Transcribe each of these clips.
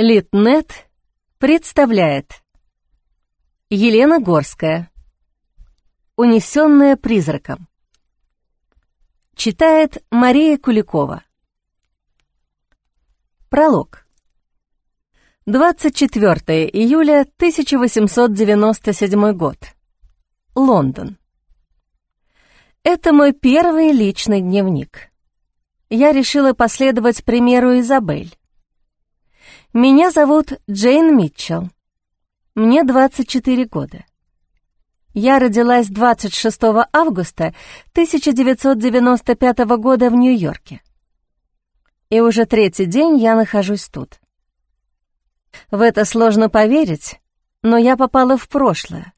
Литнет представляет. Елена Горская. «Унесенная призраком» Читает Мария Куликова. Пролог. 24 июля 1897 год. Лондон. Это мой первый личный дневник. Я решила последовать примеру Изабель. Меня зовут Джейн Митчелл. Мне 24 года. Я родилась 26 августа 1995 года в Нью-Йорке. И уже третий день я нахожусь тут. В это сложно поверить, но я попала в прошлое.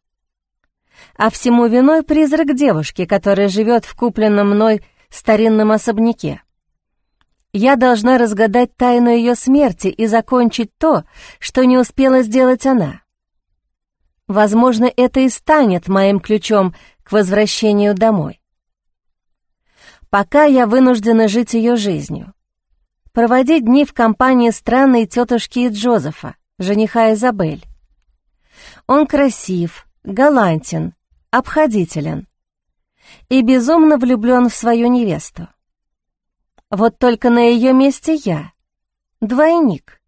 А всему виной призрак девушки, которая живет в купленном мной старинном особняке. Я должна разгадать тайну ее смерти и закончить то, что не успела сделать она. Возможно, это и станет моим ключом к возвращению домой. Пока я вынуждена жить ее жизнью. Проводить дни в компании странной тетушки Джозефа, жениха Изабель. Он красив, галантен, обходителен и безумно влюблен в свою невесту. Вот только на ее месте я. Двойник.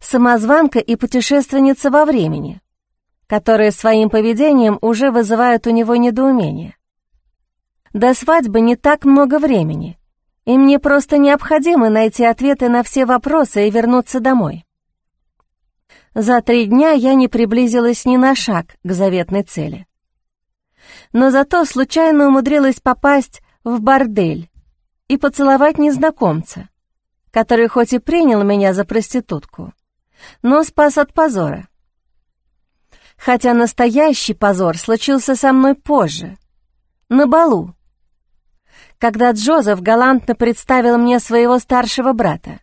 Самозванка и путешественница во времени, которые своим поведением уже вызывают у него недоумение. До свадьбы не так много времени, и мне просто необходимо найти ответы на все вопросы и вернуться домой. За три дня я не приблизилась ни на шаг к заветной цели. Но зато случайно умудрилась попасть в бордель, и поцеловать незнакомца, который хоть и принял меня за проститутку, но спас от позора. Хотя настоящий позор случился со мной позже, на балу, когда Джозеф галантно представил мне своего старшего брата,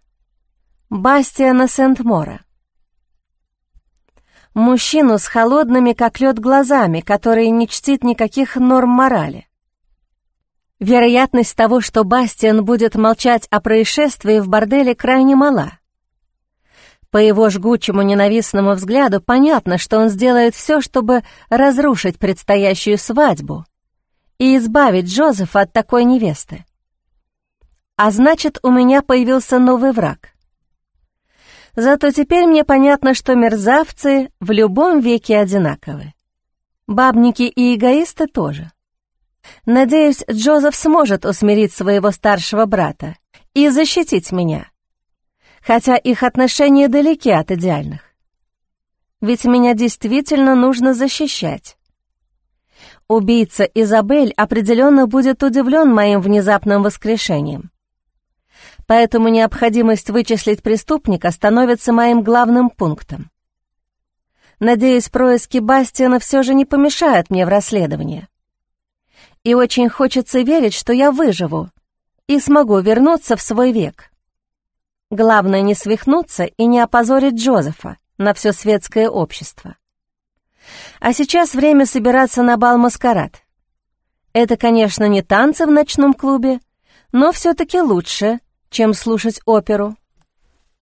Бастиана Сент-Мора. Мужчину с холодными, как лед, глазами, который не чтит никаких норм морали. Вероятность того, что Бастиан будет молчать о происшествии в борделе, крайне мала. По его жгучему ненавистному взгляду понятно, что он сделает все, чтобы разрушить предстоящую свадьбу и избавить Джозефа от такой невесты. А значит, у меня появился новый враг. Зато теперь мне понятно, что мерзавцы в любом веке одинаковы. Бабники и эгоисты тоже. Надеюсь, Джозеф сможет усмирить своего старшего брата и защитить меня, хотя их отношения далеки от идеальных. Ведь меня действительно нужно защищать. Убийца Изабель определенно будет удивлен моим внезапным воскрешением. Поэтому необходимость вычислить преступника становится моим главным пунктом. Надеюсь, происки Бастиана все же не помешают мне в расследовании и очень хочется верить, что я выживу и смогу вернуться в свой век. Главное не свихнуться и не опозорить Джозефа на все светское общество. А сейчас время собираться на бал-маскарад. Это, конечно, не танцы в ночном клубе, но все-таки лучше, чем слушать оперу.